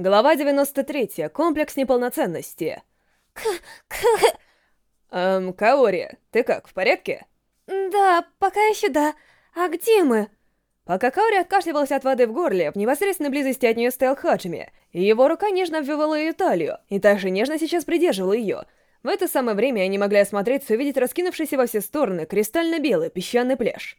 Глава 93. Комплекс неполноценности. К... к... Эм, Каори, ты как, в порядке? Да, пока еще да. А где мы? Пока Каори откашливалась от воды в горле, в непосредственной близости от нее стоял Хаджими, и его рука нежно обвивала ее талию, и также нежно сейчас придерживала ее. В это самое время они могли осмотреться и увидеть раскинувшийся во все стороны кристально-белый песчаный пляж.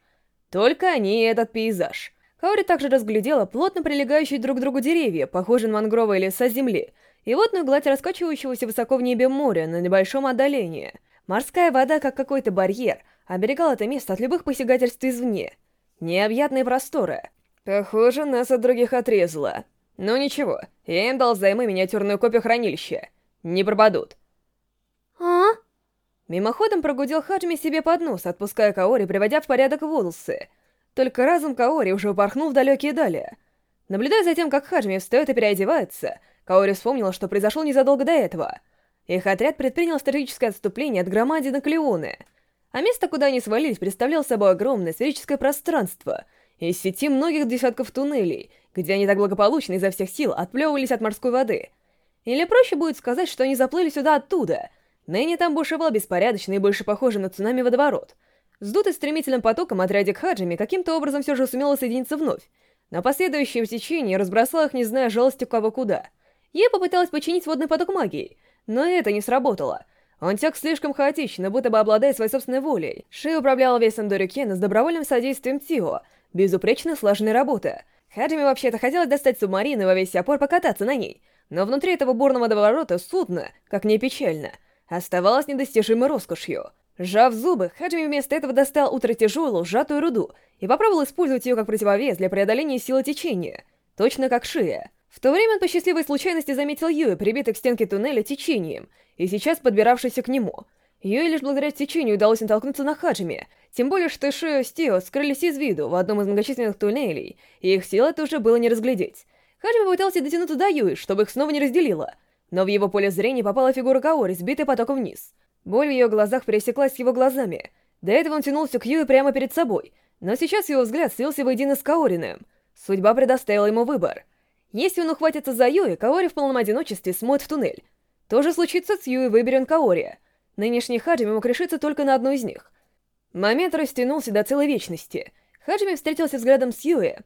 Только они и этот пейзаж — Каори также разглядела плотно прилегающие друг к другу деревья, похожие на мангровые леса земли, и водную гладь раскачивающегося высоко в небе моря на небольшом отдалении. Морская вода, как какой-то барьер, оберегала это место от любых посягательств извне. Необъятные просторы. Похоже, нас от других отрезало. Но ничего, я им дал займы миниатюрную копию хранилища. Не пропадут. А? Мимоходом прогудел Хаджми себе под нос, отпуская Каори, приводя в порядок волосы — только разум Каори уже упорхнул в далекие дали. Наблюдая за тем, как Хаджими встает и переодевается, Каори вспомнила, что произошло незадолго до этого. Их отряд предпринял стратегическое отступление от громадины Клеоны, а место, куда они свалились, представляло собой огромное сферическое пространство из сети многих десятков туннелей, где они так благополучно изо всех сил отплевывались от морской воды. Или проще будет сказать, что они заплыли сюда оттуда. Ныне там бушевал беспорядочный и больше похожий на цунами водоворот — Сдутый стремительным потоком отрядик Хаджими каким-то образом все же сумела соединиться вновь. На последующее течение разбросала их, не зная жалости кого куда. Я попыталась починить водный поток магией, но это не сработало. Он тек слишком хаотично, будто бы обладая своей собственной волей. Ши управляла весом Дорюкена с добровольным содействием Тио. Безупречно слаженная работа. Хаджими вообще-то хотелось достать субмарину и во весь опор покататься на ней. Но внутри этого бурного водоворота судно, как не печально, оставалось недостижимой роскошью. Сжав зубы, Хаджими вместо этого достал ультратяжелую, сжатую руду и попробовал использовать ее как противовес для преодоления силы течения, точно как шея. В то время он по счастливой случайности заметил Юи, прибитый к стенке туннеля течением, и сейчас подбиравшийся к нему. Юи лишь благодаря течению удалось натолкнуться на Хаджими, тем более что Шио с Тио скрылись из виду в одном из многочисленных туннелей, и их силы тоже было не разглядеть. Хаджими попытался дотянуться до Юи, чтобы их снова не разделило, но в его поле зрения попала фигура Каори, сбитая потоком вниз — Боль в ее глазах пересеклась с его глазами. До этого он тянулся к Юе прямо перед собой, но сейчас его взгляд слился воедино с Каориным. Судьба предоставила ему выбор. Если он ухватится за Юи, Каори в полном одиночестве смоет в туннель. То же случится с Юи, выберет Каори. Нынешний Хаджими мог решиться только на одну из них. Момент растянулся до целой вечности. Хаджими встретился взглядом с Юи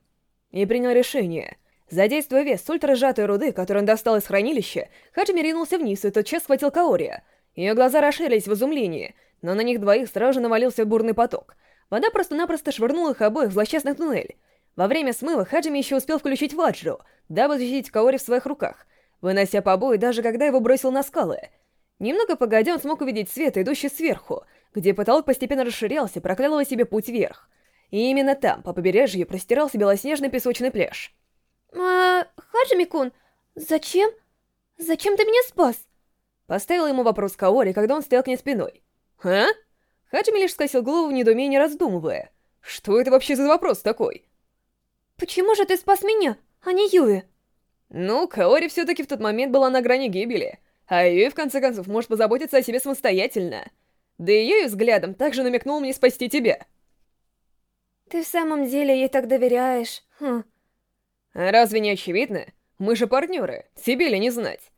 и принял решение. Задействуя вес с ультрасжатой руды, которую он достал из хранилища, Хаджими ринулся вниз и тотчас схватил Каори — ее глаза расширились в изумлении, но на них двоих сразу же навалился бурный поток. Вода просто-напросто швырнула их обоих в злосчастный туннель. Во время смыва Хаджими еще успел включить ваджру, дабы защитить Каори в своих руках, вынося побои даже когда его бросил на скалы. Немного погодя, он смог увидеть свет, идущий сверху, где потолок постепенно расширялся, прокладывая себе путь вверх. И именно там, по побережью, простирался белоснежный песочный пляж. «А, Хаджими-кун, зачем? Зачем ты меня спас?» Поставила ему вопрос Каори, когда он стоял к ней спиной. «А?» Хаджими лишь скосил голову в недоумении, раздумывая. «Что это вообще за вопрос такой?» «Почему же ты спас меня, а не Юи?» Ну, Каори все-таки в тот момент была на грани гибели, а Юи, в конце концов, может позаботиться о себе самостоятельно. Да и Юи взглядом также намекнул мне спасти тебя. Ты в самом деле ей так доверяешь? Хм. Разве не очевидно? Мы же партнеры, тебе ли не знать?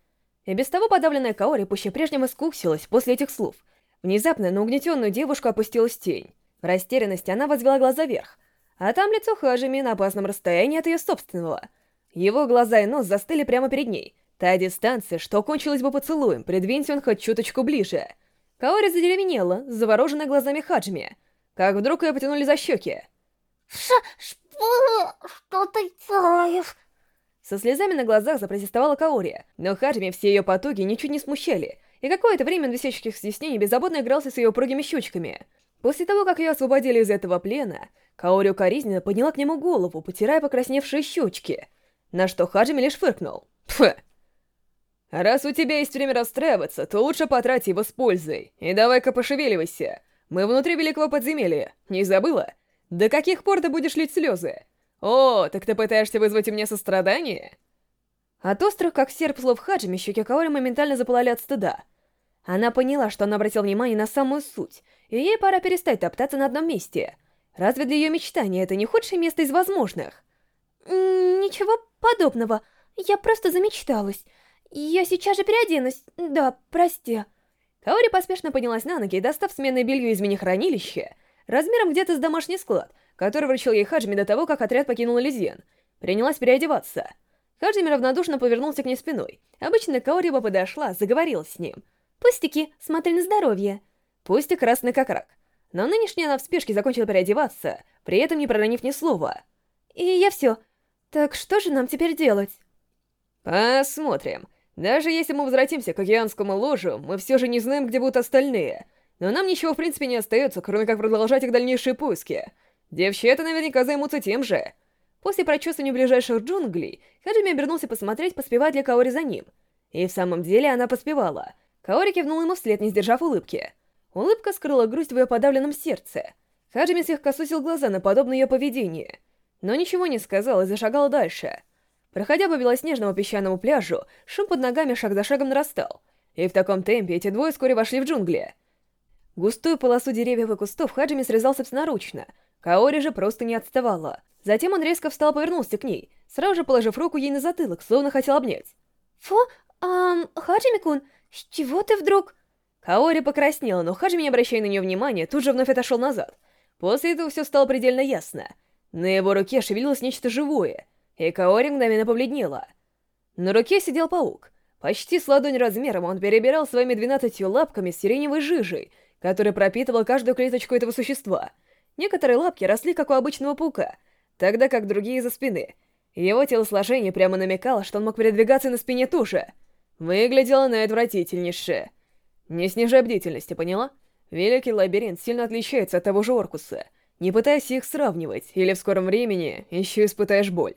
И без того подавленная Каори пуще прежним искусилась после этих слов. Внезапно на угнетенную девушку опустилась тень. В растерянности она возвела глаза вверх, а там лицо Хажими на опасном расстоянии от ее собственного. Его глаза и нос застыли прямо перед ней. Та дистанция, что кончилась бы поцелуем, придвинься он хоть чуточку ближе. Каори задеревенела, завороженная глазами Хаджими. Как вдруг ее потянули за щеки. «Ш... что ты делаешь?» Со слезами на глазах запротестовала Каори, но Хаджими все ее потуги ничуть не смущали, и какое-то время он висящих стеснений беззаботно игрался с ее упругими щучками. После того, как ее освободили из этого плена, Каори укоризненно подняла к нему голову, потирая покрасневшие щучки, на что Хаджими лишь фыркнул. Пф! «Раз у тебя есть время расстраиваться, то лучше потрать его с пользой, и давай-ка пошевеливайся. Мы внутри великого подземелья, не забыла? До каких пор ты будешь лить слезы?» «О, так ты пытаешься вызвать у меня сострадание?» От острых, как серп слов Хаджими, щеки Каори моментально запылали от стыда. Она поняла, что она обратила внимание на самую суть, и ей пора перестать топтаться на одном месте. Разве для ее мечтания это не худшее место из возможных? «Ничего подобного. Я просто замечталась. Я сейчас же переоденусь. Да, прости. Каори поспешно поднялась на ноги и, достав сменное белье из мини-хранилища, размером где-то с домашний склад, который вручил ей Хаджими до того, как отряд покинул Элизиен, принялась переодеваться. Хаджими равнодушно повернулся к ней спиной. Обычно Каори бы подошла, заговорила с ним. «Пустяки, смотри на здоровье». Пустик красный как рак. Но нынешняя она в спешке закончила переодеваться, при этом не проронив ни слова. «И я все. Так что же нам теперь делать?» «Посмотрим. Даже если мы возвратимся к океанскому ложу, мы все же не знаем, где будут остальные. Но нам ничего в принципе не остается, кроме как продолжать их дальнейшие поиски. Девчата наверняка займутся тем же». После прочувствования ближайших джунглей, Хаджими обернулся посмотреть, поспевает ли Каори за ним. И в самом деле она поспевала. Каори кивнул ему вслед, не сдержав улыбки. Улыбка скрыла грусть в ее подавленном сердце. Хаджими слегка сусил глаза на подобное ее поведение. Но ничего не сказал и зашагал дальше. Проходя по белоснежному песчаному пляжу, шум под ногами шаг за шагом нарастал. И в таком темпе эти двое вскоре вошли в джунгли. Густую полосу деревьев и кустов Хаджими срезал собственноручно. Каори же просто не отставала. Затем он резко встал и повернулся к ней, сразу же положив руку ей на затылок, словно хотел обнять. «Фу, ам, Хаджими-кун, с чего ты вдруг...» Каори покраснела, но Хаджими, не обращая на нее внимания, тут же вновь отошел назад. После этого все стало предельно ясно. На его руке шевелилось нечто живое, и Каори мгновенно побледнела. На руке сидел паук. Почти с ладонь размером он перебирал своими двенадцатью лапками с сиреневой жижей, которая пропитывала каждую клеточку этого существа. Некоторые лапки росли, как у обычного паука, тогда как другие за спины. Его телосложение прямо намекало, что он мог передвигаться на спине туши. Выглядело на отвратительнейшее. Не снижай бдительности, поняла? Великий лабиринт сильно отличается от того же Оркуса. Не пытайся их сравнивать, или в скором времени еще испытаешь боль.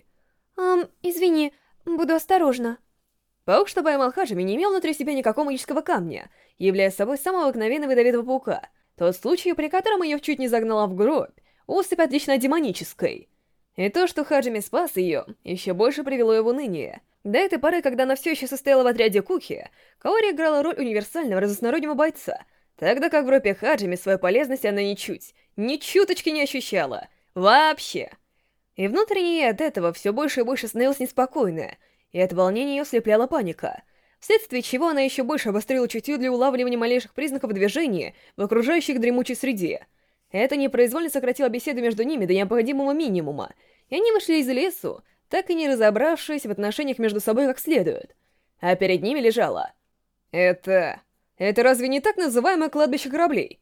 Эм, извини, буду осторожна. Паук, что поймал Хаджими, не имел внутри себя никакого магического камня, являя собой самого обыкновенного ядовитого паука. Тот случай, при котором ее чуть не загнала в гроб, особь отлично демонической. И то, что Хаджими спас ее, еще больше привело его в уныние. До этой поры, когда она все еще состояла в отряде Куки, Каори играла роль универсального разностороннего бойца, тогда как в группе Хаджими свою полезность она ничуть, ни чуточки не ощущала. Вообще. И внутренне от этого все больше и больше становилась неспокойная, и от волнения ее слепляла паника, вследствие чего она еще больше обострила чутье для улавливания малейших признаков движения в окружающих дремучей среде. Это непроизвольно сократило беседу между ними до необходимого минимума, и они вышли из лесу, так и не разобравшись в отношениях между собой как следует. А перед ними лежало... Это... Это разве не так называемое кладбище кораблей?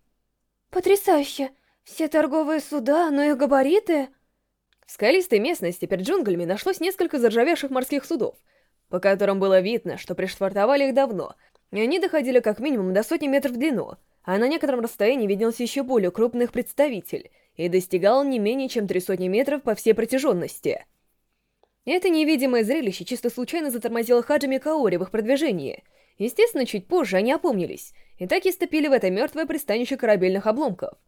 Потрясающе! Все торговые суда, но их габариты... В скалистой местности перед джунглями нашлось несколько заржавевших морских судов, по которым было видно, что пришвартовали их давно, и они доходили как минимум до сотни метров в длину, а на некотором расстоянии виделся еще более крупный их представитель и достигал не менее чем три сотни метров по всей протяженности. Это невидимое зрелище чисто случайно затормозило Хаджими Каори в их продвижении. Естественно, чуть позже они опомнились, и так и ступили в это мертвое пристанище корабельных обломков.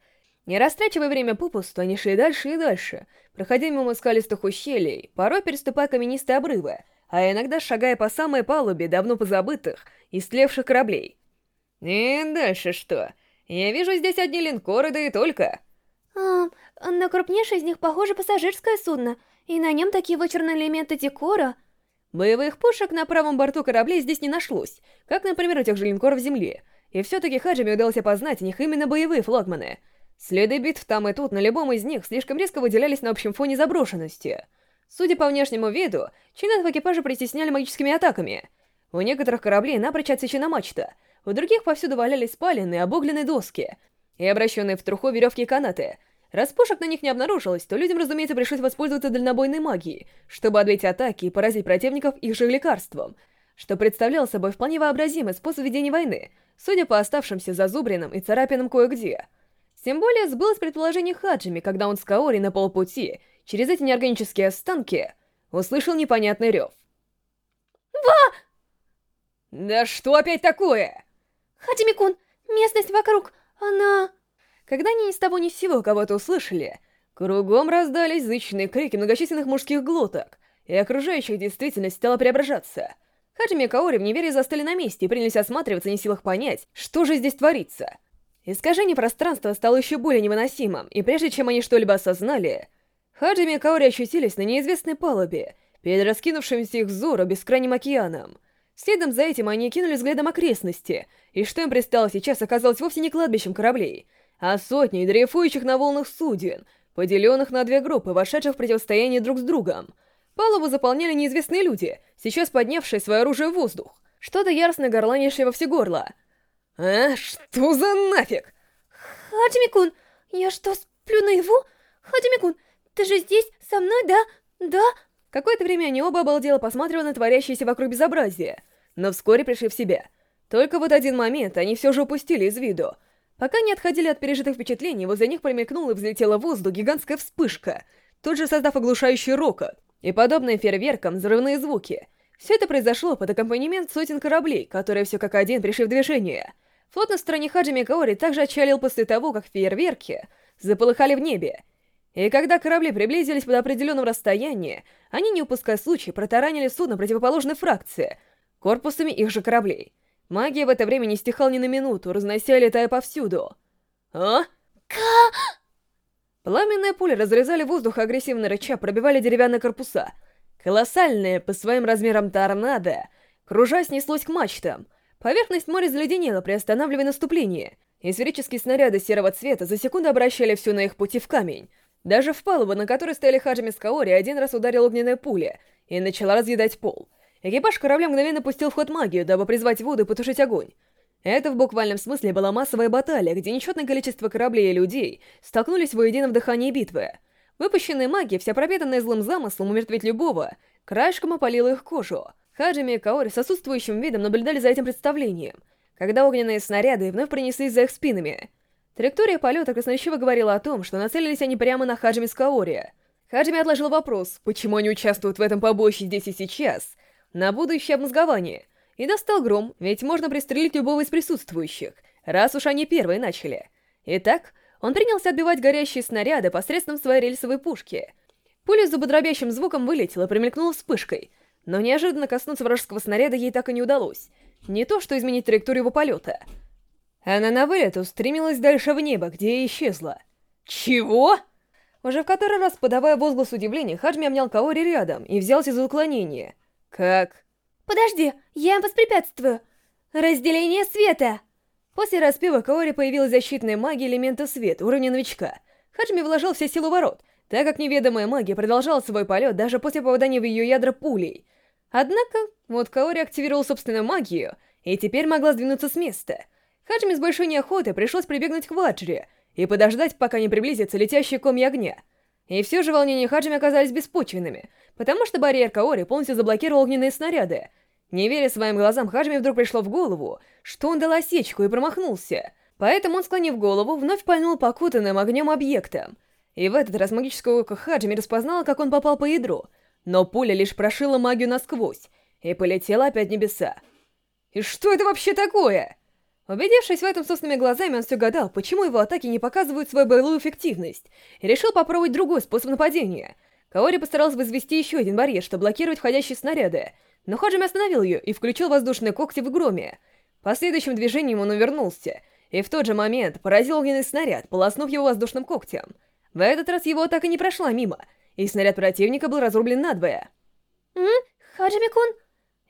Не растрачивая время попусту, они шли дальше и дальше, проходя мимо скалистых ущелий, порой переступая каменистые обрывы, а иногда шагая по самой палубе давно позабытых, истлевших кораблей. «И дальше что? Я вижу здесь одни линкоры, да и только...» А, на крупнейшее из них похоже пассажирское судно, и на нем такие вычурные элементы декора. Боевых пушек на правом борту кораблей здесь не нашлось, как, например, у тех же линкоров Земли. И все-таки Хаджими удалось опознать в них именно боевые флагманы. Следы битв там и тут на любом из них слишком резко выделялись на общем фоне заброшенности. Судя по внешнему виду, членов экипажа притесняли магическими атаками. У некоторых кораблей напрочь отсечена мачта, у других повсюду валялись спаленные обугленные доски и обращенные в труху веревки и канаты, Раз пушек на них не обнаружилось, то людям, разумеется, пришлось воспользоваться дальнобойной магией, чтобы отбить атаки и поразить противников их же лекарством, что представляло собой вполне вообразимый способ ведения войны, судя по оставшимся зазубринам и царапинам кое-где. Тем более сбылось предположение Хаджими, когда он с Каори на полпути, через эти неорганические останки, услышал непонятный рев. «Ва!» «Да что опять такое?» «Хаджими-кун, местность вокруг, она...» Когда они ни с того ни с сего кого-то услышали, кругом раздались зычные крики многочисленных мужских глоток, и окружающая действительность стала преображаться. Хаджими и Каори в неверии застыли на месте и принялись осматриваться, не в силах понять, что же здесь творится. Искажение пространства стало еще более невыносимым, и прежде чем они что-либо осознали, Хаджими и Каори ощутились на неизвестной палубе, перед раскинувшимся их взору бескрайним океаном. Следом за этим они кинули взглядом окрестности, и что им предстало сейчас оказалось вовсе не кладбищем кораблей, а сотней дрейфующих на волнах суден, поделенных на две группы, вошедших в противостояние друг с другом. Палубу заполняли неизвестные люди, сейчас поднявшие свое оружие в воздух. Что-то яростно горланившее во все горло. «А, что за нафиг?» Хаджими-кун, я что, сплю наяву? Хаджими-кун, ты же здесь, со мной, да? Да? Какое-то время они оба обалдело посматривали на творящееся вокруг безобразие, но вскоре пришли в себя. Только вот один момент они все же упустили из виду. Пока не отходили от пережитых впечатлений, возле них промелькнула и взлетела в воздух гигантская вспышка, тут же создав оглушающий рокот и подобные фейерверкам взрывные звуки. Все это произошло под аккомпанемент сотен кораблей, которые все как один пришли в движение. Флот на стороне Хаджи Каори также отчалил после того, как фейерверки заполыхали в небе, и когда корабли приблизились под определенном расстоянии, они, не упуская случая, протаранили судно противоположной фракции, корпусами их же кораблей. Магия в это время не стихала ни на минуту, разнося и летая повсюду. А? Ка... Пламенные пули разрезали воздух агрессивно рыча, пробивали деревянные корпуса. Колоссальные, по своим размерам торнадо, кружась неслось к мачтам. Поверхность моря заледенела, приостанавливая наступление, и сферические снаряды серого цвета за секунду обращали все на их пути в камень. Даже в палубу, на которой стояли Хаджими с Каори, один раз ударил огненная пуля и начала разъедать пол. Экипаж корабля мгновенно пустил в ход магию, дабы призвать воду и потушить огонь. Это в буквальном смысле была массовая баталия, где нечетное количество кораблей и людей столкнулись воедино в дыхании битвы. Выпущенная магия, вся пропитанная злым замыслом умертвить любого, краешком опалила их кожу. Хаджими и Каори с отсутствующим видом наблюдали за этим представлением, когда огненные снаряды вновь принеслись за их спинами — Траектория полета красноречиво говорила о том, что нацелились они прямо на Хаджими Скаори. Хаджими отложил вопрос, почему они участвуют в этом побоище здесь и сейчас, на будущее обмозгование, и достал гром, ведь можно пристрелить любого из присутствующих, раз уж они первые начали. Итак, он принялся отбивать горящие снаряды посредством своей рельсовой пушки. Пуля с зубодробящим звуком вылетела, примелькнула вспышкой, но неожиданно коснуться вражеского снаряда ей так и не удалось. Не то, что изменить траекторию его полета — она на вылет устремилась дальше в небо, где и исчезла. «Чего?» Уже в который раз, подавая возглас удивления, Хаджми обнял Каори рядом и взялся за уклонение. «Как?» «Подожди, я им воспрепятствую! Разделение света!» После распева Каори появилась защитная магия элемента свет, уровня новичка. Хаджми вложил все силу ворот, так как неведомая магия продолжала свой полет даже после попадания в ее ядра пулей. Однако, вот Каори активировал собственную магию и теперь могла сдвинуться с места — Хаджими с большой неохотой пришлось прибегнуть к Ваджре и подождать, пока не приблизится летящие комья огня. И все же волнения Хаджими оказались беспочвенными, потому что барьер Каори полностью заблокировал огненные снаряды. Не веря своим глазам, Хаджими вдруг пришло в голову, что он дал осечку и промахнулся. Поэтому он, склонив голову, вновь пальнул покутанным огнем объектом. И в этот раз магическое око Хаджими распознало, как он попал по ядру, но пуля лишь прошила магию насквозь и полетела опять в небеса. «И что это вообще такое?» Убедившись в этом собственными глазами, он все гадал, почему его атаки не показывают свою боевую эффективность, и решил попробовать другой способ нападения. Каори постарался возвести еще один барьер, чтобы блокировать входящие снаряды, но Хаджими остановил ее и включил воздушные когти в громе. Последующим движением он увернулся, и в тот же момент поразил огненный снаряд, полоснув его воздушным когтем. В этот раз его атака не прошла мимо, и снаряд противника был разрублен надвое. «М? Хаджими-кун?»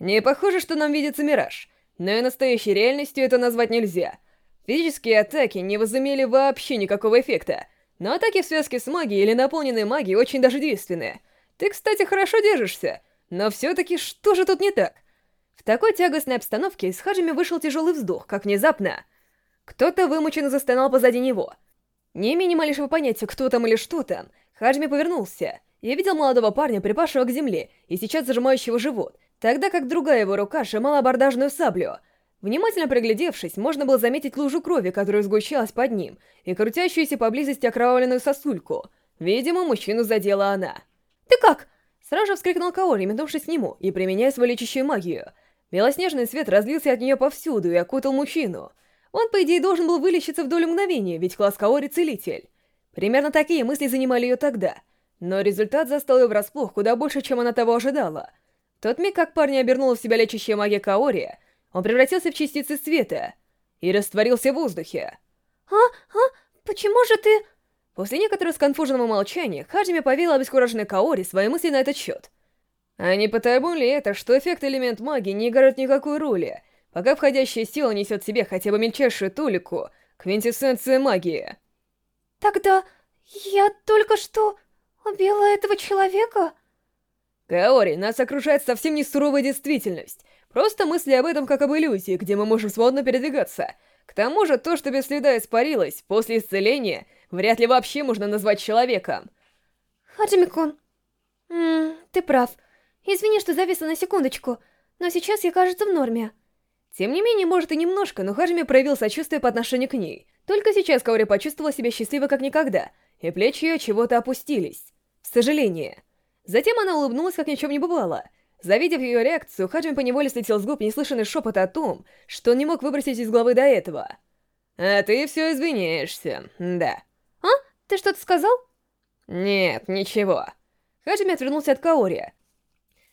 «Не похоже, что нам видится мираж». Но и настоящей реальностью это назвать нельзя. Физические атаки не возымели вообще никакого эффекта, но атаки в связке с магией или наполненной магией очень даже действенные. Ты, кстати, хорошо держишься, но все-таки что же тут не так? В такой тягостной обстановке из Хаджими вышел тяжелый вздох, как внезапно. Кто-то вымученно застонал позади него. Не имея ни малейшего понятия, кто там или что там, Хаджими повернулся. Я видел молодого парня, припавшего к земле, и сейчас зажимающего живот — тогда как другая его рука сжимала абордажную саблю. Внимательно приглядевшись, можно было заметить лужу крови, которая сгущалась под ним, и крутящуюся поблизости окровавленную сосульку. Видимо, мужчину задела она. «Ты как?» Сразу вскрикнул Каори, метнувшись к нему и применяя свою лечащую магию. Белоснежный свет разлился от нее повсюду и окутал мужчину. Он, по идее, должен был вылечиться в долю мгновения, ведь класс Каори — целитель. Примерно такие мысли занимали ее тогда. Но результат застал ее врасплох куда больше, чем она того ожидала — тот миг, как парня обернула в себя лечащая магия Каори, он превратился в частицы света и растворился в воздухе. «А? А? Почему же ты...» После некоторого сконфуженного молчания Хаджими повела обескураженной Каори свои мысли на этот счет. А не потому ли это, что эффект элемент магии не играет никакой роли, пока входящая сила несет в себе хотя бы мельчайшую тулику, квинтэссенция магии? Тогда я только что убила этого человека? Каори, нас окружает совсем не суровая действительность. Просто мысли об этом как об иллюзии, где мы можем свободно передвигаться. К тому же, то, что без следа испарилось, после исцеления, вряд ли вообще можно назвать человеком. Хаджимикун, ты прав. Извини, что зависла на секундочку, но сейчас я, кажется, в норме. Тем не менее, может и немножко, но Хаджими проявил сочувствие по отношению к ней. Только сейчас Каори почувствовала себя счастливой как никогда, и плечи ее чего-то опустились. Сожаление. Затем она улыбнулась, как ни в чем не бывало. Завидев ее реакцию, Хаджими поневоле слетел с губ неслышанный шепот о том, что он не мог выбросить из головы до этого. «А ты все извиняешься, да». «А? Ты что-то сказал?» «Нет, ничего». Хаджими отвернулся от Каори.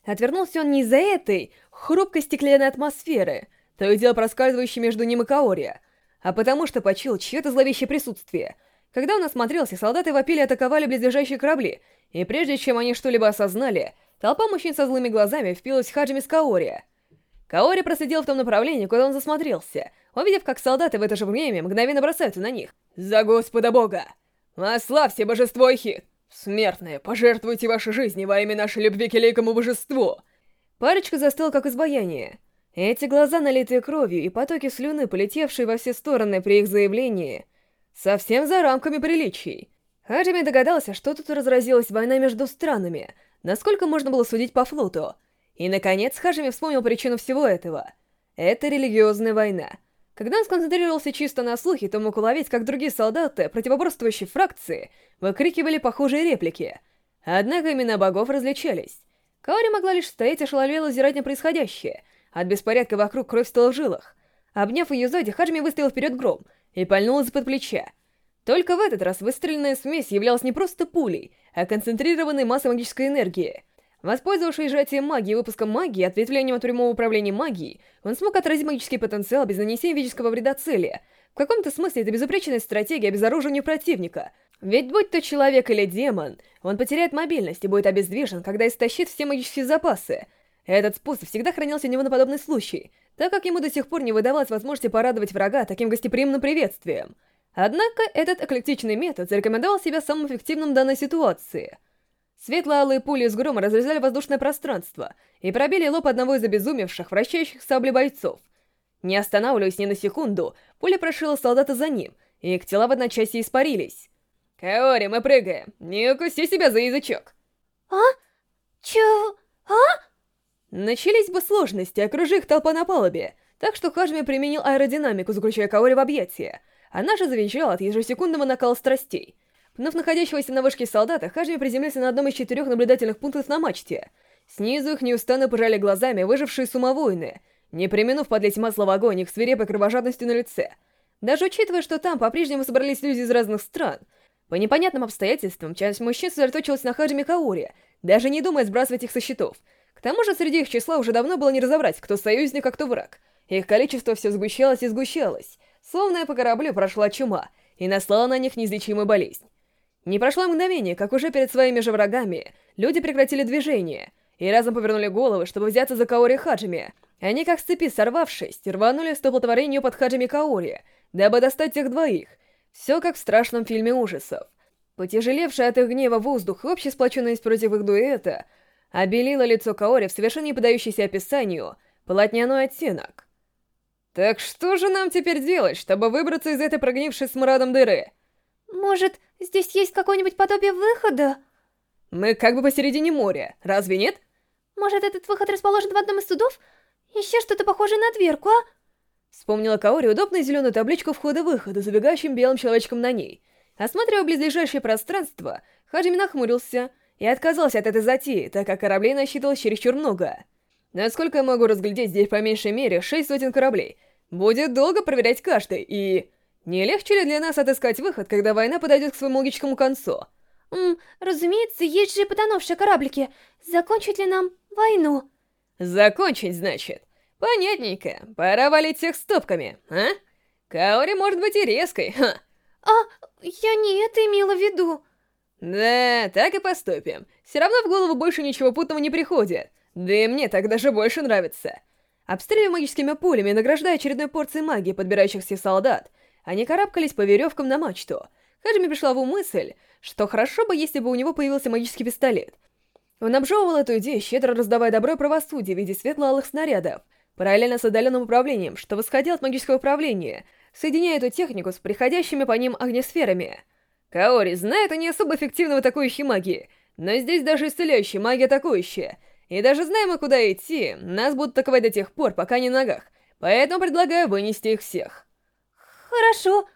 Отвернулся он не из-за этой хрупкой стеклянной атмосферы, то и дело проскальзывающей между ним и Каори, а потому что почил чье-то зловещее присутствие. Когда он осмотрелся, солдаты вопили атаковали близлежащие корабли, и прежде чем они что-либо осознали, толпа мужчин со злыми глазами впилась в Хаджими с Каори. Каори проследил в том направлении, куда он засмотрелся, увидев, как солдаты в это же время мгновенно бросаются на них. «За Господа Бога! Ославьте божество Хит! Смертные, пожертвуйте ваши жизни во имя нашей любви к великому божеству!» Парочка застыла как избаяние. Эти глаза, налитые кровью, и потоки слюны, полетевшие во все стороны при их заявлении, совсем за рамками приличий. Хаджими догадался, что тут разразилась война между странами, насколько можно было судить по флоту. И, наконец, Хаджими вспомнил причину всего этого. Это религиозная война. Когда он сконцентрировался чисто на слухе, то мог уловить, как другие солдаты противоборствующей фракции выкрикивали похожие реплики. Однако имена богов различались. Каори могла лишь стоять ошеломело взирать на происходящее. От беспорядка вокруг кровь стала в жилах. Обняв ее сзади, Хаджими выставил вперед гром и пальнул из-под плеча. Только в этот раз выстреленная смесь являлась не просто пулей, а концентрированной массой магической энергии. Воспользовавшись сжатием магии и выпуском магии, ответвлением от прямого управления магией, он смог отразить магический потенциал без нанесения физического вреда цели. В каком-то смысле это безупречная стратегия обезоруживания противника. Ведь будь то человек или демон, он потеряет мобильность и будет обездвижен, когда истощит все магические запасы. Этот способ всегда хранился у него на подобный случай, так как ему до сих пор не выдавалось возможности порадовать врага таким гостеприимным приветствием. Однако этот эклектичный метод зарекомендовал себя самым эффективным в данной ситуации. Светло-алые пули из грома разрезали воздушное пространство и пробили лоб одного из обезумевших, вращающих сабли бойцов. Не останавливаясь ни на секунду, пуля прошила солдата за ним, и их тела в одночасье испарились. «Каори, мы прыгаем! Не укуси себя за язычок!» «А? Чё? А?» Начались бы сложности, окружи их толпа на палубе, так что Хаджими применил аэродинамику, заключая Каори в объятия. Она же завизжала от ежесекундного накала страстей. Пнув находящегося на вышке солдата, Хаджими приземлился на одном из четырех наблюдательных пунктов на мачте. Снизу их неустанно пожали глазами выжившие сумовоины, не применув подлить масло в огонь их свирепой кровожадностью на лице. Даже учитывая, что там по-прежнему собрались люди из разных стран, по непонятным обстоятельствам часть мужчин сосредоточилась на Хаджими Каори, даже не думая сбрасывать их со счетов. Тому же среди их числа уже давно было не разобрать, кто союзник, а кто враг. Их количество все сгущалось и сгущалось. Словно по кораблю прошла чума и наслала на них неизлечимую болезнь. Не прошло мгновение, как уже перед своими же врагами люди прекратили движение и разом повернули головы, чтобы взяться за Каори Хаджими. Они, как с цепи сорвавшись, рванули в столпотворению под Хаджими Каори, дабы достать тех двоих. Все как в страшном фильме ужасов. Потяжелевший от их гнева воздух и общая сплоченность против их дуэта обелило лицо Каори в совершенно не подающейся описанию полотняной оттенок. Так что же нам теперь делать, чтобы выбраться из этой прогнившей смрадом дыры? Может, здесь есть какое-нибудь подобие выхода? Мы как бы посередине моря, разве нет? Может, этот выход расположен в одном из судов? Еще что-то похожее на дверку, а? Вспомнила Каори удобную зеленую табличку входа-выхода, забегающим белым человечком на ней. Осматривая близлежащее пространство, Хаджими нахмурился и отказался от этой затеи, так как кораблей насчитывалось чересчур много. Насколько я могу разглядеть, здесь по меньшей мере шесть сотен кораблей, Будет долго проверять каждый, и... Не легче ли для нас отыскать выход, когда война подойдет к своему логическому концу? Ммм, разумеется, есть же потонувшие кораблики. Закончить ли нам войну? Закончить, значит. Понятненько. Пора валить всех стопками, а? Каори может быть и резкой, ха. А, я не это имела в виду. Да, так и поступим. Все равно в голову больше ничего путного не приходит. Да и мне так даже больше нравится. Обстреливая магическими пулями и награждая очередной порцией магии подбирающихся солдат, они карабкались по веревкам на мачту. Хаджими пришла в ум мысль, что хорошо бы, если бы у него появился магический пистолет. Он обжевывал эту идею, щедро раздавая добро правосудие в виде светло-алых снарядов, параллельно с отдаленным управлением, что восходило от магического управления, соединяя эту технику с приходящими по ним огнесферами. Каори знает о не особо эффективной атакующей магии, но здесь даже исцеляющая магия атакующая — и даже знаем мы, куда идти, нас будут атаковать до тех пор, пока не ногах. Поэтому предлагаю вынести их всех. Хорошо.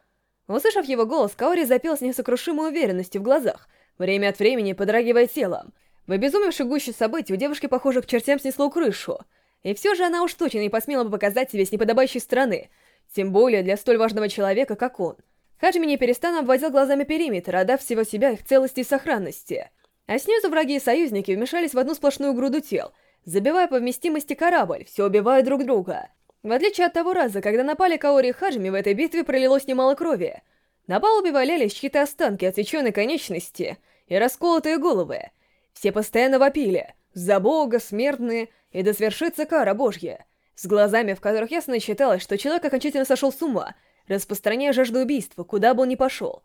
Услышав его голос, Каори запел с несокрушимой уверенностью в глазах, время от времени подрагивая телом. В обезумевшей гуще событий у девушки, похоже, к чертям снесло крышу. И все же она уж точно не посмела бы показать себя с неподобающей стороны, тем более для столь важного человека, как он. Хаджими не перестану обводил глазами периметр, отдав всего себя их целости и сохранности. А снизу враги и союзники вмешались в одну сплошную груду тел, забивая по вместимости корабль, все убивая друг друга. В отличие от того раза, когда напали Каори и Хаджими, в этой битве пролилось немало крови. На палубе валялись чьи-то останки, отсеченные конечности и расколотые головы. Все постоянно вопили «За Бога, смертные, и да свершится кара Божья!» С глазами, в которых ясно читалось, что человек окончательно сошел с ума, распространяя жажду убийства, куда бы он ни пошел.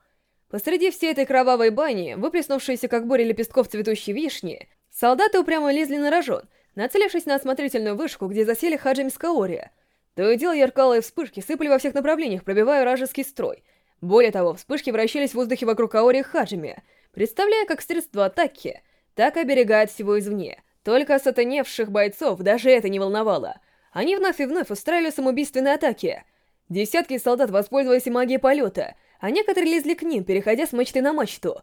Посреди всей этой кровавой бани, выплеснувшейся как буря лепестков цветущей вишни, солдаты упрямо лезли на рожон, нацелившись на осмотрительную вышку, где засели Хаджими с Каори. То и дело яркалые вспышки сыпали во всех направлениях, пробивая вражеский строй. Более того, вспышки вращались в воздухе вокруг Каори и Хаджими, представляя как средство атаки, так и оберегая всего извне. Только сатаневших бойцов даже это не волновало. Они вновь и вновь устраивали самоубийственные атаки. Десятки солдат воспользовались магией полета — а некоторые лезли к ним, переходя с мачты на мачту.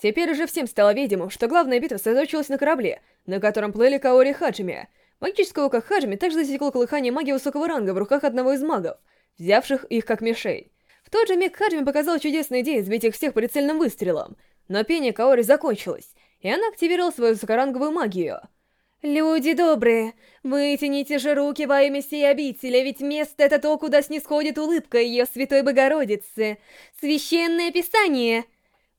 Теперь уже всем стало видимым, что главная битва сосредоточилась на корабле, на котором плыли Каори Хаджими. Магическое око Хаджими также засекло колыхание магии высокого ранга в руках одного из магов, взявших их как мишень. В тот же миг Хаджими показала чудесную идею сбить их всех прицельным выстрелом, но пение Каори закончилось, и она активировала свою высокоранговую магию — «Люди добрые, вытяните же руки во имя сей обители, ведь место это то, куда снисходит улыбка ее Святой Богородицы. Священное Писание!»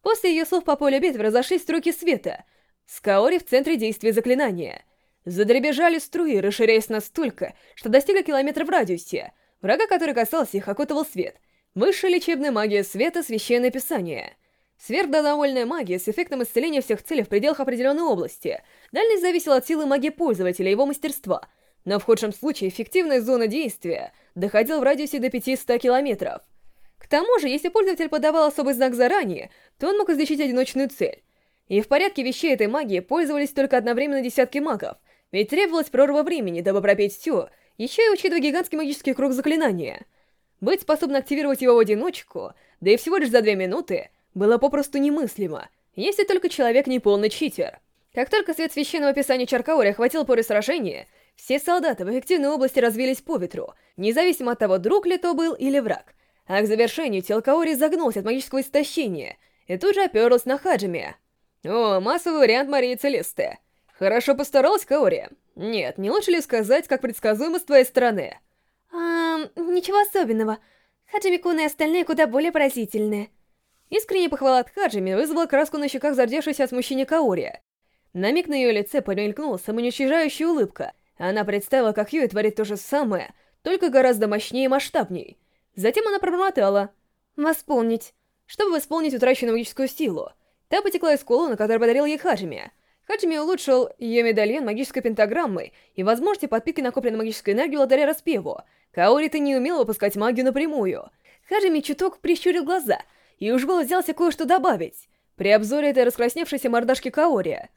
После ее слов по полю битвы разошлись струки света. Скаори в центре действия заклинания. Задребежали струи, расширяясь настолько, что достигли километра в радиусе. Врага, который касался их, окутывал свет. Высшая лечебная магия света — Священное Писание. Сверхдонавольная магия с эффектом исцеления всех целей в пределах определенной области. Дальность зависела от силы магии пользователя и его мастерства, но в худшем случае эффективная зона действия доходила в радиусе до 500 километров. К тому же, если пользователь подавал особый знак заранее, то он мог излечить одиночную цель. И в порядке вещей этой магии пользовались только одновременно десятки магов, ведь требовалась прорва времени, дабы пропеть все, еще и учитывая гигантский магический круг заклинания. Быть способным активировать его в одиночку, да и всего лишь за две минуты — было попросту немыслимо, если только человек не полный читер. Как только свет священного писания Чаркаори охватил поле сражения, все солдаты в эффективной области развились по ветру, независимо от того, друг ли то был или враг. А к завершению тело Каори загнулся от магического истощения и тут же оперлась на Хаджими. О, массовый вариант Марии Целесты. Хорошо постаралась Каори. Нет, не лучше ли сказать, как предсказуемо с твоей стороны? А, ничего особенного. Хаджими-кун и остальные куда более поразительные. Искренняя похвала от Хаджими вызвала краску на щеках зардевшейся от смущения Каори. На миг на ее лице промелькнула самоуничижающая улыбка. Она представила, как Юи творит то же самое, только гораздо мощнее и масштабней. Затем она пробормотала. «Восполнить». Чтобы восполнить утраченную магическую силу. Та потекла из кулона, который подарил ей Хаджими. Хаджими улучшил ее медальон магической пентаграммой и возможности подпитки накопленной магической энергии благодаря распеву. Каори-то не умела выпускать магию напрямую. Хаджими чуток прищурил глаза — и уж было взялся кое-что добавить, при обзоре этой раскрасневшейся мордашки Каори.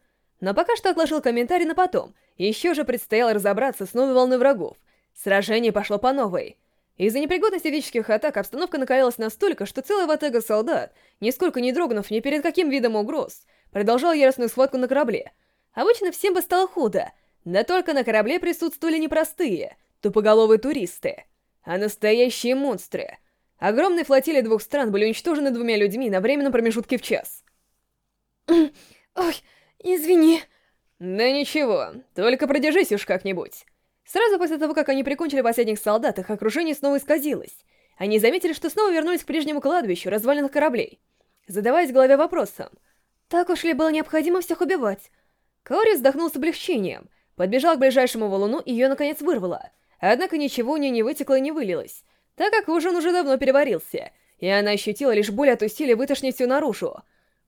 Но пока что отложил комментарий на потом, еще же предстояло разобраться с новой волной врагов. Сражение пошло по новой. Из-за непригодности физических атак обстановка накалилась настолько, что целая ватага солдат, нисколько не дрогнув ни перед каким видом угроз, продолжала яростную схватку на корабле. Обычно всем бы стало худо, да только на корабле присутствовали не простые, тупоголовые туристы, а настоящие монстры — Огромные флотилии двух стран были уничтожены двумя людьми на временном промежутке в час. Ой, извини. Да ничего, только продержись уж как-нибудь. Сразу после того, как они прикончили последних солдат, их окружение снова исказилось. Они заметили, что снова вернулись к прежнему кладбищу разваленных кораблей. Задаваясь голове вопросом, Так уж ли было необходимо всех убивать? Каори вздохнул с облегчением, подбежал к ближайшему валуну и ее наконец вырвало. Однако ничего у нее не вытекло и не вылилось, так как ужин уже давно переварился, и она ощутила лишь боль от усилия вытошнить все наружу.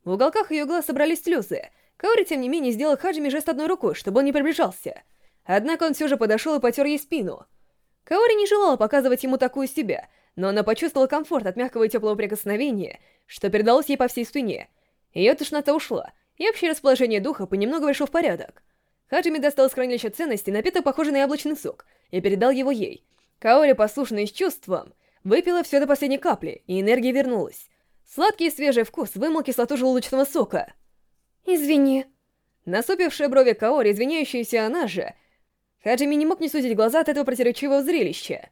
В уголках ее глаз собрались слезы. Каори, тем не менее, сделал Хаджими жест одной рукой, чтобы он не приближался. Однако он все же подошел и потер ей спину. Каори не желала показывать ему такую себя, но она почувствовала комфорт от мягкого и теплого прикосновения, что передалось ей по всей спине. Ее тошнота ушла, и общее расположение духа понемногу пришло в порядок. Хаджими достал из хранилища ценностей напиток, похожий на яблочный сок, и передал его ей. Каори, послушная с чувством, выпила все до последней капли, и энергия вернулась. Сладкий и свежий вкус вымыл кислоту желудочного сока. «Извини». Насупившая брови Каори, извиняющаяся она же, Хаджими не мог не сузить глаза от этого противоречивого зрелища.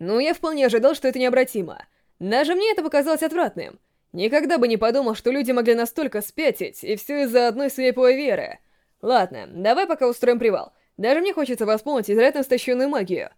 Ну, я вполне ожидал, что это необратимо. Даже мне это показалось отвратным. Никогда бы не подумал, что люди могли настолько спятить, и все из-за одной слепой веры. Ладно, давай пока устроим привал. Даже мне хочется восполнить изрядно истощенную магию.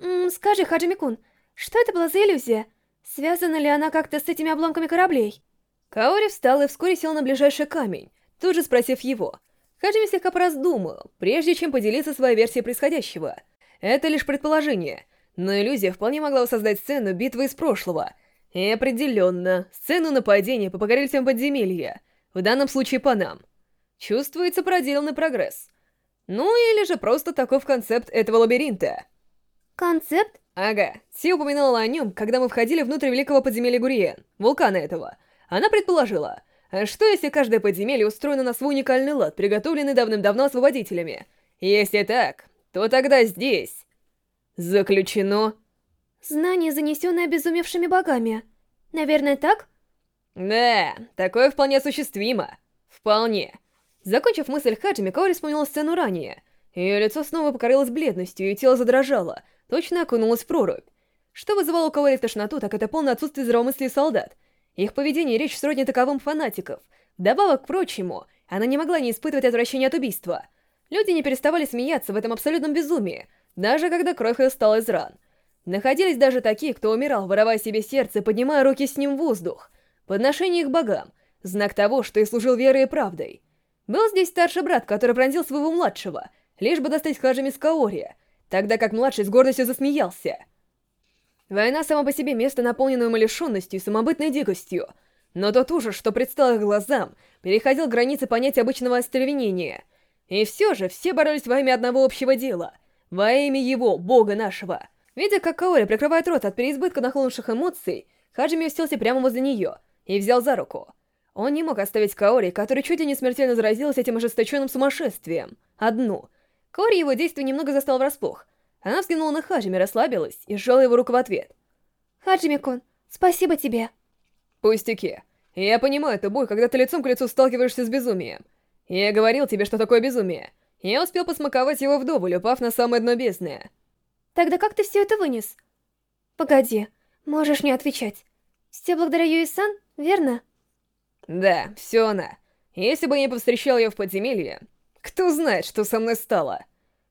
-м, скажи, Хаджими-кун, что это была за иллюзия? Связана ли она как-то с этими обломками кораблей? Каори встал и вскоре сел на ближайший камень, тут же спросив его. Хаджими слегка пораздумал, прежде чем поделиться своей версией происходящего. Это лишь предположение, но иллюзия вполне могла создать сцену битвы из прошлого. И определенно, сцену нападения по погорельцам подземелья, в данном случае по нам. Чувствуется проделанный прогресс. Ну или же просто таков концепт этого лабиринта. Концепт? Ага, Ти упоминала о нем, когда мы входили внутрь великого подземелья Гуриен, вулкана этого. Она предположила, что если каждое подземелье устроено на свой уникальный лад, приготовленный давным-давно освободителями? Если так, то тогда здесь... Заключено... Знание, занесенное обезумевшими богами. Наверное, так? Да, такое вполне осуществимо. Вполне. Закончив мысль Хаджими, Каори вспомнила сцену ранее. Ее лицо снова покорилось бледностью, и тело задрожало, точно окунулось в прорубь. Что вызывало у Каори тошноту, так это полное отсутствие здравомыслия солдат — их поведение речь сродни таковым фанатиков. Вдобавок к прочему, она не могла не испытывать отвращения от убийства. Люди не переставали смеяться в этом абсолютном безумии, даже когда кровь ее стала из ран. Находились даже такие, кто умирал, вырывая себе сердце, поднимая руки с ним в воздух. Подношение их богам, знак того, что и служил верой и правдой. Был здесь старший брат, который пронзил своего младшего, лишь бы достать Хаджими с Каори, тогда как младший с гордостью засмеялся. Война сама по себе место, наполненное умалишенностью и самобытной дикостью. Но тот ужас, что предстал их глазам, переходил границы понятия обычного остервенения. И все же все боролись во имя одного общего дела. Во имя его, бога нашего. Видя, как Каори прикрывает рот от переизбытка нахлынувших эмоций, Хаджими уселся прямо возле нее и взял за руку. Он не мог оставить Каори, который чуть ли не смертельно заразилась этим ожесточенным сумасшествием. Одну. Каори его действие немного застал врасплох, она взглянула на Хаджими, расслабилась и сжала его руку в ответ. «Хаджими-кун, спасибо тебе». «Пустяки. Я понимаю эту боль, когда ты лицом к лицу сталкиваешься с безумием. Я говорил тебе, что такое безумие. Я успел посмаковать его вдоволь, упав на самое дно бездны». «Тогда как ты все это вынес?» «Погоди, можешь не отвечать. Все благодаря Юи-сан, верно?» «Да, все она. Если бы я не повстречал ее в подземелье, кто знает, что со мной стало».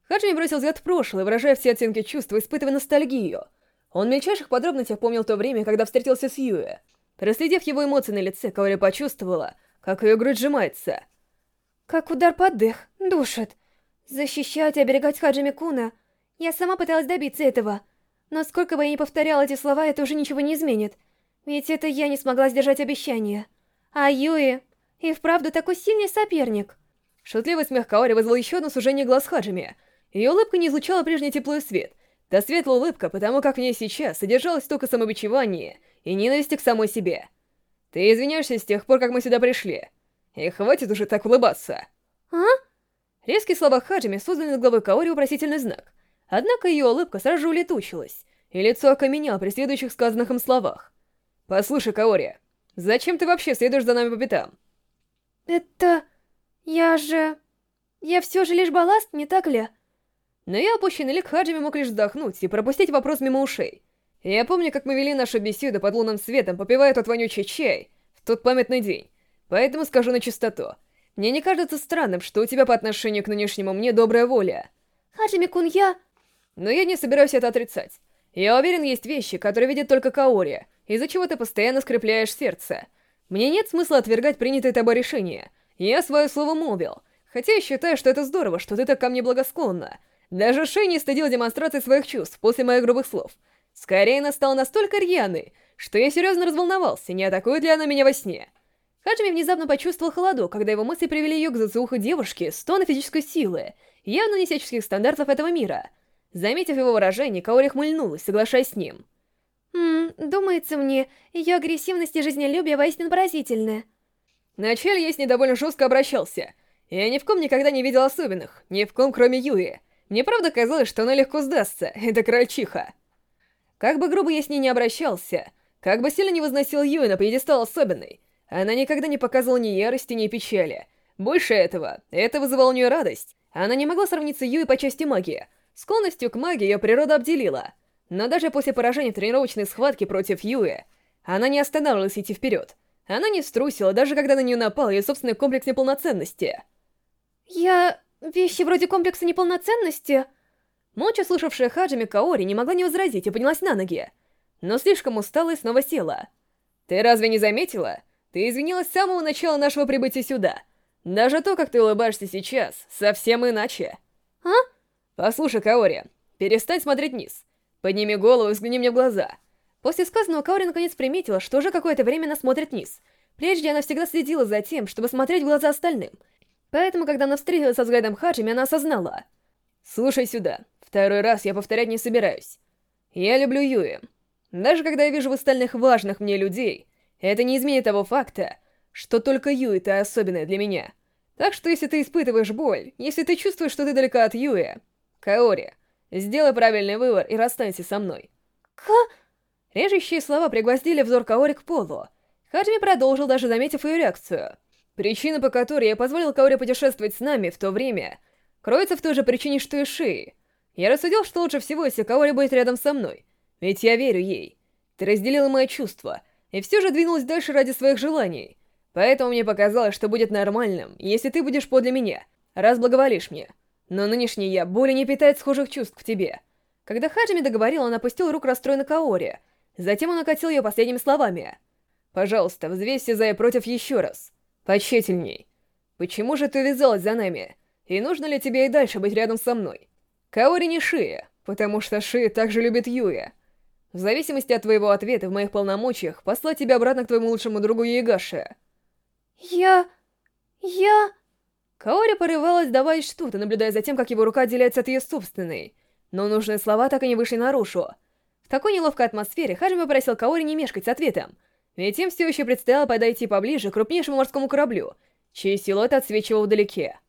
Хаджими бросил взгляд в прошлое, выражая все оттенки чувства, испытывая ностальгию. Он в мельчайших подробностях помнил то время, когда встретился с Юэ. Проследив его эмоции на лице, Каори почувствовала, как ее грудь сжимается. Как удар под дых, душит. Защищать и оберегать Хаджими Куна. Я сама пыталась добиться этого. Но сколько бы я ни повторяла эти слова, это уже ничего не изменит. Ведь это я не смогла сдержать обещание. А Юи и вправду такой сильный соперник. Шутливый смех Каори вызвал еще одно сужение глаз Хаджими — ее улыбка не излучала прежний теплый свет. Та светлая улыбка, потому как в ней сейчас содержалось только самобичевание и ненависть к самой себе. Ты извиняешься с тех пор, как мы сюда пришли. И хватит уже так улыбаться. А? Резкие слова Хаджими создали над головой Каори вопросительный знак. Однако ее улыбка сразу же улетучилась, и лицо окаменело при следующих сказанных им словах. «Послушай, Каори, зачем ты вообще следуешь за нами по пятам?» «Это... я же... я все же лишь балласт, не так ли?» Но я, опущенный лик Хаджими, мог лишь вздохнуть и пропустить вопрос мимо ушей. Я помню, как мы вели нашу беседу под лунным светом, попивая тот вонючий чай, в тот памятный день. Поэтому скажу на чистоту. Мне не кажется странным, что у тебя по отношению к нынешнему мне добрая воля. Хаджими-кун, я... Но я не собираюсь это отрицать. Я уверен, есть вещи, которые видит только Каори, из-за чего ты постоянно скрепляешь сердце. Мне нет смысла отвергать принятое тобой решение, Я свое слово молвил, хотя я считаю, что это здорово, что ты так ко мне благосклонна. Даже Шей не стыдил демонстрации своих чувств после моих грубых слов. Скорее, она стала настолько рьяной, что я серьезно разволновался, не атакует ли она меня во сне. Хаджими внезапно почувствовал холодок, когда его мысли привели ее к зацуху девушки с тона физической силы, явно не всяческих стандартов этого мира. Заметив его выражение, Каори хмыльнулась, соглашаясь с ним. «Ммм, думается мне, ее агрессивность и жизнелюбие воистину поразительны». Вначале я с ней довольно жестко обращался. Я ни в ком никогда не видел особенных, ни в ком кроме Юи. Мне правда казалось, что она легко сдастся, это крольчиха. Как бы грубо я с ней не обращался, как бы сильно не возносил Юи на пьедестал особенный, она никогда не показывала ни ярости, ни печали. Больше этого, это вызывало у нее радость. Она не могла сравниться Юи по части магии. Склонностью к магии ее природа обделила. Но даже после поражения в тренировочной схватке против Юи, она не останавливалась идти вперед. Она не струсила, даже когда на нее напал ее собственный комплекс неполноценности. «Я... вещи вроде комплекса неполноценности?» Молча слушавшая Хаджими Каори не могла не возразить и поднялась на ноги. Но слишком устала и снова села. «Ты разве не заметила? Ты извинилась с самого начала нашего прибытия сюда. Даже то, как ты улыбаешься сейчас, совсем иначе». «А?» «Послушай, Каори, перестань смотреть вниз. Подними голову и взгляни мне в глаза». После сказанного Каори наконец приметила, что уже какое-то время она смотрит вниз. Прежде она всегда следила за тем, чтобы смотреть в глаза остальным. Поэтому, когда она встретилась со взглядом Хаджими, она осознала. «Слушай сюда. Второй раз я повторять не собираюсь. Я люблю Юи. Даже когда я вижу в остальных важных мне людей, это не изменит того факта, что только Юи ты особенная для меня. Так что если ты испытываешь боль, если ты чувствуешь, что ты далека от Юи, Каори, сделай правильный выбор и расстанься со мной». «Ка...» Режущие слова пригвоздили взор Каори к полу. Хаджими продолжил, даже заметив ее реакцию. Причина, по которой я позволил Каори путешествовать с нами в то время, кроется в той же причине, что и Шии. Я рассудил, что лучше всего, если Каори будет рядом со мной, ведь я верю ей. Ты разделила мои чувства, и все же двинулась дальше ради своих желаний. Поэтому мне показалось, что будет нормальным, если ты будешь подле меня, раз благоволишь мне. Но нынешний я более не питает схожих чувств к тебе. Когда Хаджими договорил, он опустил руку расстроенно Каори, Затем он окатил ее последними словами. «Пожалуйста, взвесься за и против еще раз. Потщательней. Почему же ты вязалась за нами? И нужно ли тебе и дальше быть рядом со мной? Каори не Шия, потому что Шия также любит Юя. В зависимости от твоего ответа в моих полномочиях послать тебя обратно к твоему лучшему другу Ягаше». «Я... я...» Каори порывалась давать что-то, наблюдая за тем, как его рука отделяется от ее собственной. Но нужные слова так и не вышли наружу. В такой неловкой атмосфере Хаджими попросил Каори не мешкать с ответом, ведь им все еще предстояло подойти поближе к крупнейшему морскому кораблю, чей силуэт отсвечивал вдалеке.